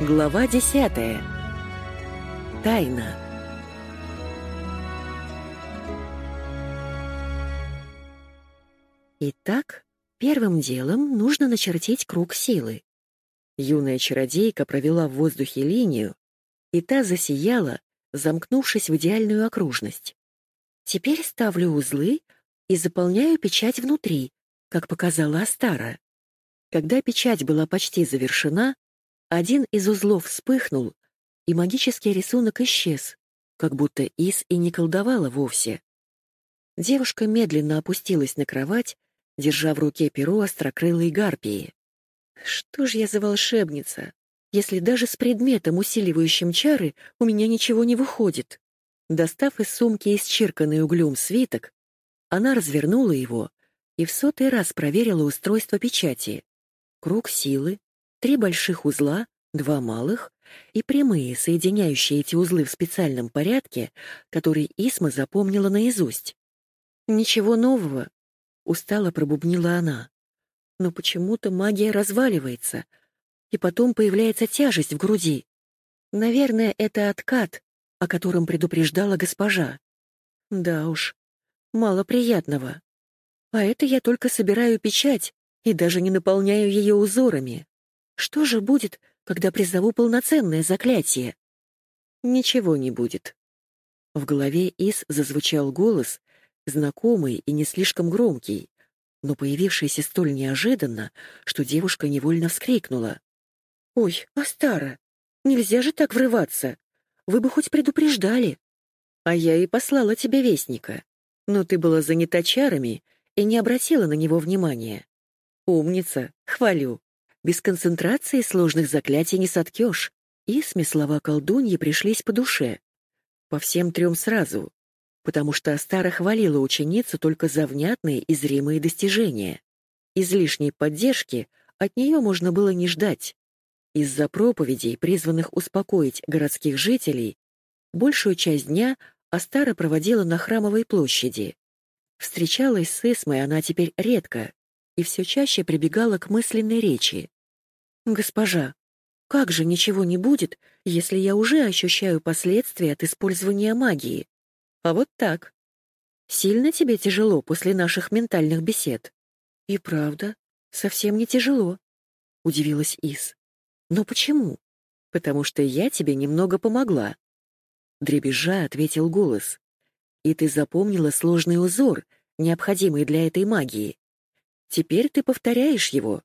Глава десятая. Тайна. Итак, первым делом нужно начертить круг силы. Юная чародейка провела в воздухе линию, и та засияла, замкнувшись в идеальную окружность. Теперь ставлю узлы и заполняю печать внутри, как показала Астара. Когда печать была почти завершена, один из узлов вспыхнул, и магический рисунок исчез, как будто Ис и не колдовала вовсе. Девушка медленно опустилась на кровать, держа в руке перо острокрылой гарпии. Что ж я за волшебница, если даже с предметом, усиливающим чары, у меня ничего не выходит? Достав из сумки исчерканный углем свиток, она развернула его и в сотый раз проверила устройство печати. Круг силы, три больших узла, два малых и прямые, соединяющие эти узлы в специальном порядке, который Исма запомнила наизусть. «Ничего нового», — устало пробубнила она но почему-то магия разваливается, и потом появляется тяжесть в груди. Наверное, это откат, о котором предупреждала госпожа. Да уж, мало приятного. А это я только собираю печать и даже не наполняю ее узорами. Что же будет, когда призову полноценное заклятие? Ничего не будет. В голове Ис зазвучал голос, знакомый и не слишком громкий но появившийся столь неожиданно, что девушка невольно вскрикнула. «Ой, Астара, нельзя же так врываться! Вы бы хоть предупреждали!» «А я и послала тебе вестника, но ты была занята чарами и не обратила на него внимания. Умница, хвалю. Без концентрации сложных заклятий не соткешь». И слова колдуньи пришлись по душе. По всем трем сразу потому что Астара хвалила ученицу только за внятные и зримые достижения. Излишней поддержки от нее можно было не ждать. Из-за проповедей, призванных успокоить городских жителей, большую часть дня Астара проводила на Храмовой площади. Встречалась с Эсмой она теперь редко и все чаще прибегала к мысленной речи. «Госпожа, как же ничего не будет, если я уже ощущаю последствия от использования магии?» А вот так. Сильно тебе тяжело после наших ментальных бесед? И правда, совсем не тяжело, удивилась Ис. Но почему? Потому что я тебе немного помогла. Дребезжа ответил голос. И ты запомнила сложный узор, необходимый для этой магии. Теперь ты повторяешь его,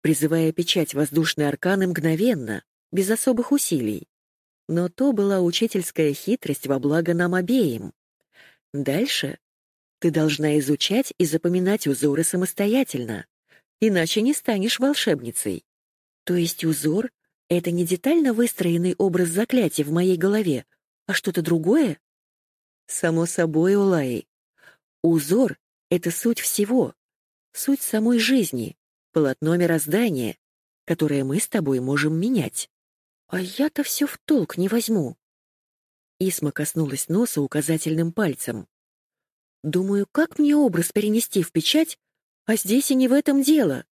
призывая печать воздушной арканы мгновенно, без особых усилий. Но то была учительская хитрость во благо нам обеим. Дальше ты должна изучать и запоминать узоры самостоятельно, иначе не станешь волшебницей. То есть узор — это не детально выстроенный образ заклятия в моей голове, а что-то другое? Само собой, Улай. Узор — это суть всего, суть самой жизни, полотно мироздания, которое мы с тобой можем менять. А я-то все в толк не возьму. Исма коснулась носа указательным пальцем. Думаю, как мне образ перенести в печать, а здесь и не в этом дело.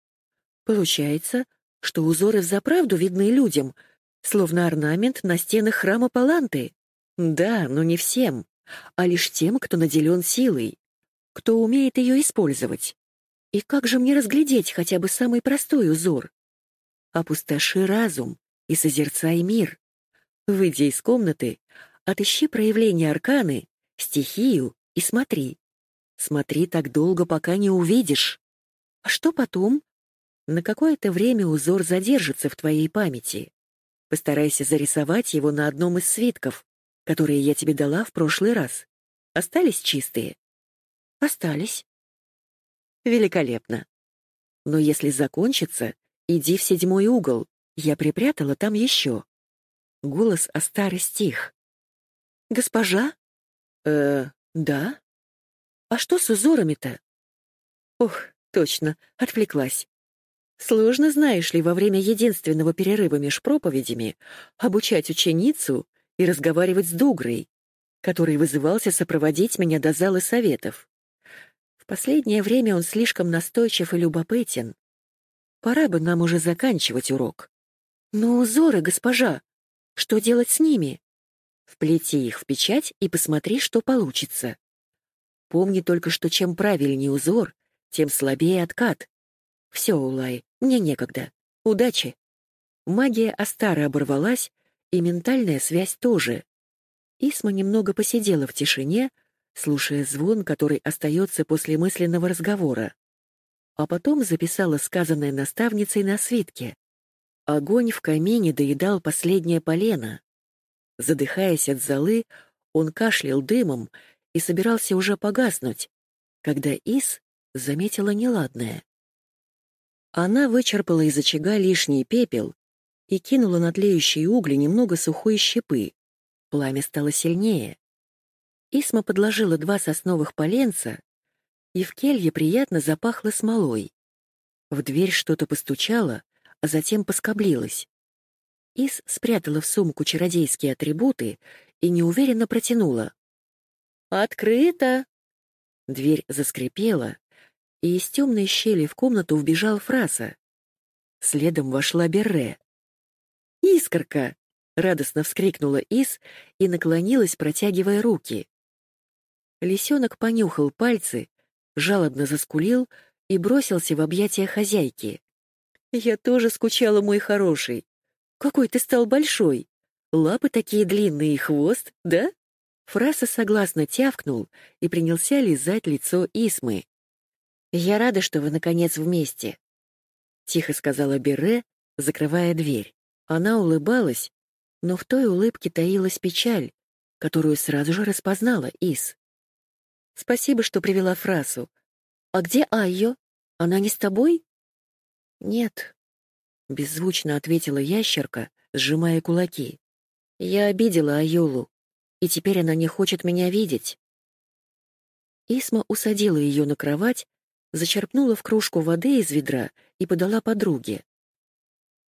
Получается, что узоры взаправду видны людям, словно орнамент на стенах храма Паланты. Да, но не всем, а лишь тем, кто наделен силой, кто умеет ее использовать. И как же мне разглядеть хотя бы самый простой узор? Опустоши разум и созерцай мир. Выйдя из комнаты, Отыщи проявление арканы, стихию и смотри. Смотри так долго, пока не увидишь. А что потом? На какое-то время узор задержится в твоей памяти. Постарайся зарисовать его на одном из свитков, которые я тебе дала в прошлый раз. Остались чистые? Остались. Великолепно. Но если закончится, иди в седьмой угол. Я припрятала там еще. Голос Астары стих. «Госпожа?» «Э, да?» «А что с узорами-то?» «Ох, точно, отвлеклась. Сложно, знаешь ли, во время единственного перерыва меж проповедями обучать ученицу и разговаривать с Дугрой, который вызывался сопроводить меня до зала советов. В последнее время он слишком настойчив и любопытен. Пора бы нам уже заканчивать урок. Но узоры, госпожа, что делать с ними? Вплети их в печать и посмотри, что получится. Помни только, что чем правильнее узор, тем слабее откат. Все, Улай, мне некогда. Удачи. Магия Астара оборвалась, и ментальная связь тоже. Исма немного посидела в тишине, слушая звон, который остается после мысленного разговора. А потом записала сказанное наставницей на свитке. Огонь в камине доедал последнее полено. Задыхаясь от золы, он кашлял дымом и собирался уже погаснуть, когда Ис заметила неладное. Она вычерпала из очага лишний пепел и кинула на тлеющие угли немного сухой щепы. Пламя стало сильнее. Исма подложила два сосновых поленца, и в келье приятно запахло смолой. В дверь что-то постучало, а затем поскоблилось. Ис спрятала в сумку чародейские атрибуты и неуверенно протянула. «Открыто!» Дверь заскрипела, и из темной щели в комнату вбежал Фраса. Следом вошла Берре. «Искорка!» — радостно вскрикнула Ис и наклонилась, протягивая руки. Лисенок понюхал пальцы, жалобно заскулил и бросился в объятия хозяйки. «Я тоже скучала, мой хороший. Какой ты стал большой! Лапы такие длинные и хвост, да?» Фраса согласно тявкнул и принялся лизать лицо Исмы. «Я рада, что вы, наконец, вместе», — тихо сказала Берре, закрывая дверь. Она улыбалась, но в той улыбке таилась печаль, которую сразу же распознала Ис. «Спасибо, что привела Фрасу. А где Айо? Она не с тобой?» «Нет», — беззвучно ответила ящерка, сжимая кулаки. «Я обидела Айолу и теперь она не хочет меня видеть. Исма усадила ее на кровать, зачерпнула в кружку воды из ведра и подала подруге.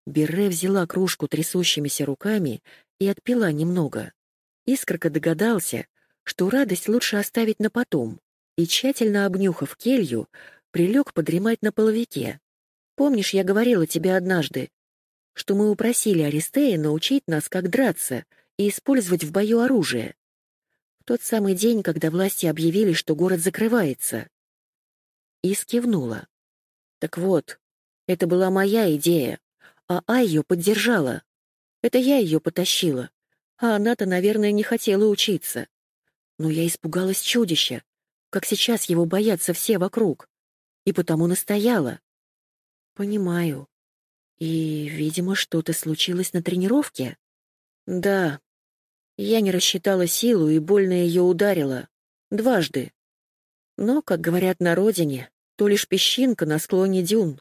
Берре взяла кружку трясущимися руками и отпила немного. Искорка догадался, что радость лучше оставить на потом, и, тщательно обнюхав келью, прилег подремать на половике. «Помнишь, я говорила тебе однажды, что мы упросили Аристея научить нас, как драться, и использовать в бою оружие. В тот самый день, когда власти объявили, что город закрывается. Ис кивнула. Так вот, это была моя идея, а Ай ее поддержала. Это я ее потащила, а она-то, наверное, не хотела учиться. Но я испугалась чудища, как сейчас его боятся все вокруг, и потому настояла. Понимаю. И, видимо, что-то случилось на тренировке? Да, я не рассчитала силу и больно ее ударила. Дважды. Но, как говорят на родине, то лишь песчинка на склоне дюн.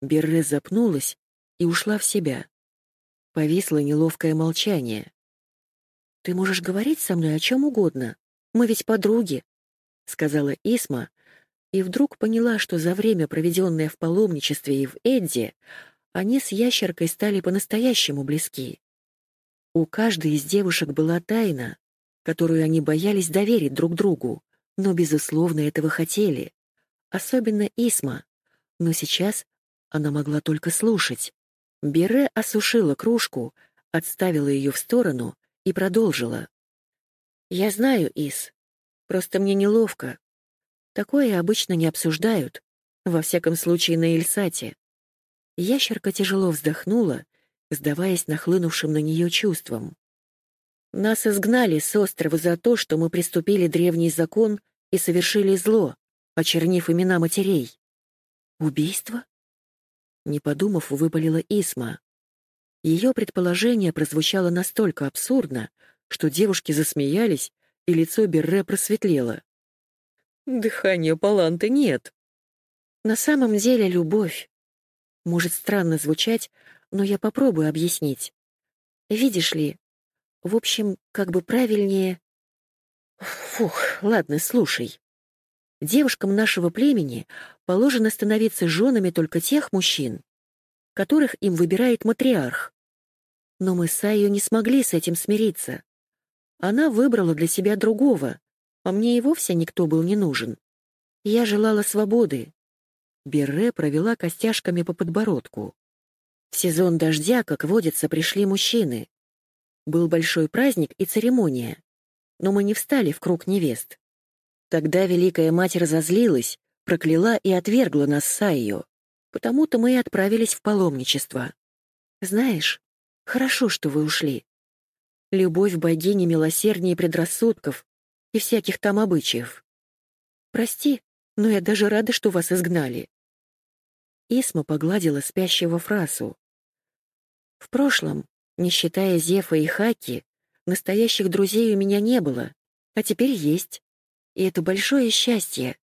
Берре запнулась и ушла в себя. Повисло неловкое молчание. «Ты можешь говорить со мной о чем угодно. Мы ведь подруги», — сказала Исма, и вдруг поняла, что за время, проведенное в паломничестве и в Эдди, они с ящеркой стали по-настоящему близки. У каждой из девушек была тайна, которую они боялись доверить друг другу, но, безусловно, этого хотели. Особенно Исма. Но сейчас она могла только слушать. Бере осушила кружку, отставила ее в сторону и продолжила. «Я знаю, Ис. Просто мне неловко. Такое обычно не обсуждают, во всяком случае на Эльсате». Ящерка тяжело вздохнула сдаваясь нахлынувшим на нее чувствам. Нас изгнали с острова за то, что мы приступили древний закон и совершили зло, очернив имена матерей. Убийство? Не подумав, выпалила Исма. Ее предположение прозвучало настолько абсурдно, что девушки засмеялись, и лицо Берре просветлело. Дыхания Паланты нет. На самом деле любовь. Может странно звучать, но я попробую объяснить. Видишь ли, в общем, как бы правильнее... Фух, ладно, слушай. Девушкам нашего племени положено становиться женами только тех мужчин, которых им выбирает матриарх. Но мы с Айо не смогли с этим смириться. Она выбрала для себя другого, а мне и вовсе никто был не нужен. Я желала свободы. Берре провела костяшками по подбородку. В сезон дождя, как водится, пришли мужчины. Был большой праздник и церемония, но мы не встали в круг невест. Тогда Великая Мать разозлилась, прокляла и отвергла нас с Сайо. Потому-то мы и отправились в паломничество. Знаешь, хорошо, что вы ушли. Любовь богини милосерднее предрассудков и всяких там обычаев. Прости, но я даже рада, что вас изгнали. Исма погладила спящего фрасу. В прошлом, не считая Зефа и Хаки, настоящих друзей у меня не было, а теперь есть. И это большое счастье.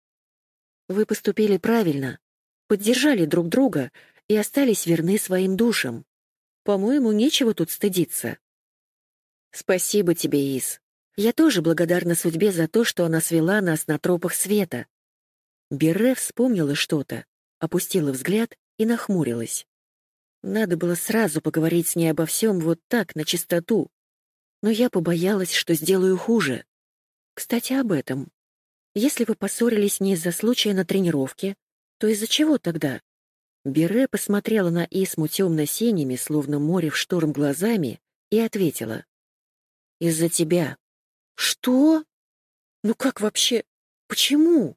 Вы поступили правильно, поддержали друг друга и остались верны своим душам. По-моему, нечего тут стыдиться. Спасибо тебе, Ис. Я тоже благодарна судьбе за то, что она свела нас на тропах света. Берре вспомнила что-то, опустила взгляд и нахмурилась. Надо было сразу поговорить с ней обо всем вот так, на чистоту. Но я побоялась, что сделаю хуже. Кстати, об этом. Если вы поссорились не из-за случая на тренировке, то из-за чего тогда? Берре посмотрела на Исму темно-синими, словно море в шторм глазами, и ответила. «Из-за тебя». «Что? Ну как вообще? Почему?»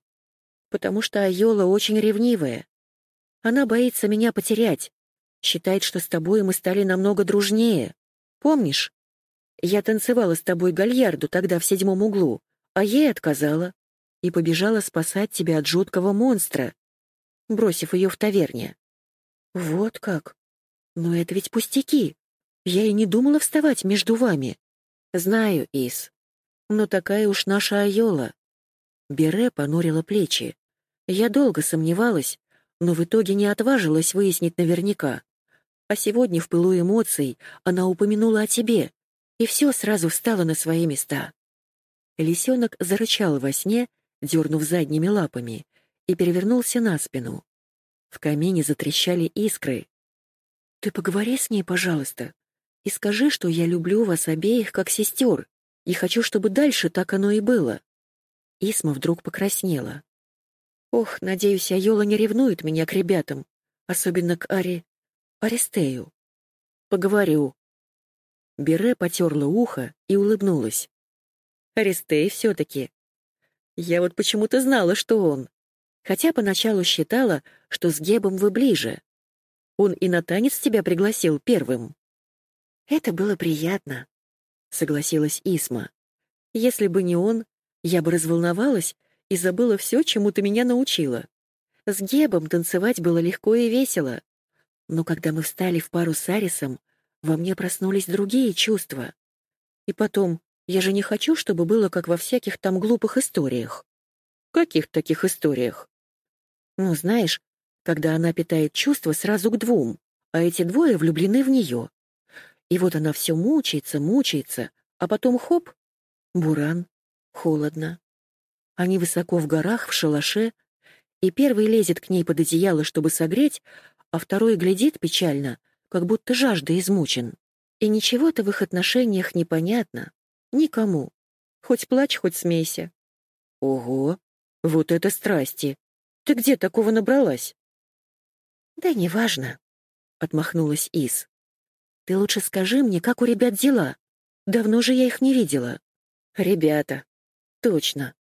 «Потому что Айола очень ревнивая. Она боится меня потерять. Считает, что с тобой мы стали намного дружнее. Помнишь? Я танцевала с тобой гальярду тогда в седьмом углу, а ей отказала и побежала спасать тебя от жуткого монстра, бросив ее в таверне. Вот как? Но это ведь пустяки. Я и не думала вставать между вами. Знаю, Ис. Но такая уж наша Айола. Бере понурила плечи. Я долго сомневалась, но в итоге не отважилась выяснить наверняка. А сегодня в пылу эмоций она упомянула о тебе, и все сразу встало на свои места. Лисенок зарычал во сне, дернув задними лапами, и перевернулся на спину. В камине затрещали искры. «Ты поговори с ней, пожалуйста, и скажи, что я люблю вас обеих как сестер, и хочу, чтобы дальше так оно и было». Исма вдруг покраснела. Ох, надеюсь, Айола не ревнует меня к ребятам, особенно к Ари... Аристею. Поговорю. Бере потерла ухо и улыбнулась. Аристей все-таки. Я вот почему-то знала, что он. Хотя поначалу считала, что с Гебом вы ближе. Он и на танец тебя пригласил первым. Это было приятно, согласилась Исма. Если бы не он, я бы разволновалась и забыла все, чему ты меня научила. С Гебом танцевать было легко и весело. Но когда мы встали в пару с Арисом, во мне проснулись другие чувства. И потом, я же не хочу, чтобы было как во всяких там глупых историях. Каких таких историях? Ну, знаешь, когда она питает чувства сразу к двум, а эти двое влюблены в нее. И вот она все мучается, мучается, а потом хоп, буран, холодно. Они высоко в горах, в шалаше, и первый лезет к ней под одеяло, чтобы согреть, а второй глядит печально, как будто жажда измучен. И ничего-то в их отношениях непонятно. Никому. Хоть плачь, хоть смейся. Ого, вот это страсти. Ты где такого набралась? Да неважно, — отмахнулась Ис. Ты лучше скажи мне, как у ребят дела. Давно же я их не видела. Ребята. Точно.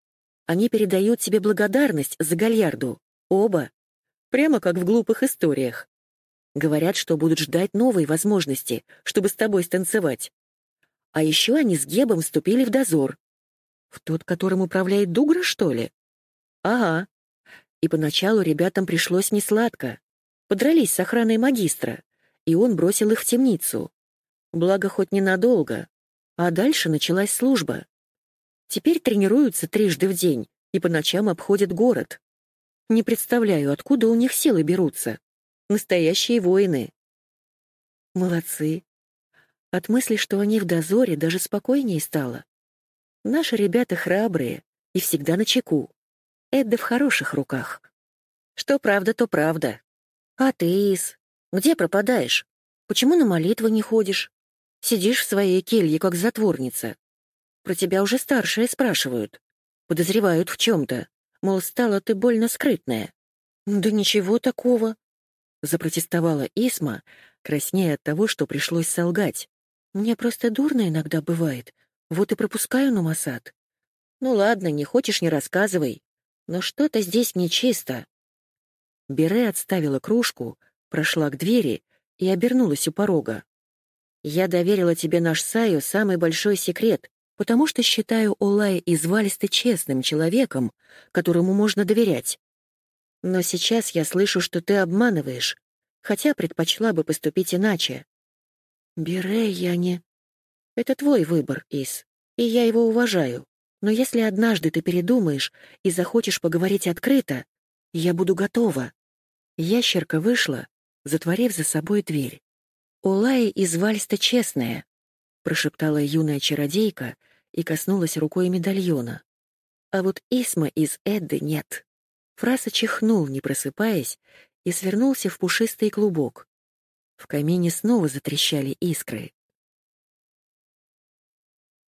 Они передают тебе благодарность за гальярду. Оба. Прямо как в глупых историях. Говорят, что будут ждать новой возможности, чтобы с тобой станцевать. А еще они с Гебом вступили в дозор. В тот, которым управляет Дугра, что ли? Ага. И поначалу ребятам пришлось несладко. Подрались с охраной магистра, и он бросил их в темницу. Благо, хоть ненадолго. А дальше началась служба. Теперь тренируются трижды в день и по ночам обходят город. Не представляю, откуда у них силы берутся. Настоящие воины. Молодцы. От мысли, что они в дозоре, даже спокойнее стало. Наши ребята храбрые и всегда на чеку. Эдда в хороших руках. Что правда, то правда. А ты, Ис, где пропадаешь? Почему на молитвы не ходишь? Сидишь в своей келье, как затворница. Про тебя уже старшие спрашивают. Подозревают в чем-то. мол, стала ты больно скрытная. Да ничего такого, запротестовала Исма, краснея от того, что пришлось солгать. Мне просто дурно иногда бывает, вот и пропускаю на Масад. Ну ладно, не хочешь, не рассказывай. Но что-то здесь нечисто. Бере отставила кружку, прошла к двери и обернулась у порога. Я доверила тебе наш Саю самый большой секрет, потому что считаю Олая извалисто честным человеком, которому можно доверять. Но сейчас я слышу, что ты обманываешь, хотя предпочла бы поступить иначе. Бере я не... Это твой выбор, Ис, и я его уважаю. Но если однажды ты передумаешь и захочешь поговорить открыто, я буду готова. Ящерка вышла, затворив за собой дверь. «Улая из Вальста честная», — прошептала юная чародейка и коснулась рукой медальона. А вот Исма из Эдды нет. Фраса чихнул, не просыпаясь, и свернулся в пушистый клубок. В камине снова затрещали искры.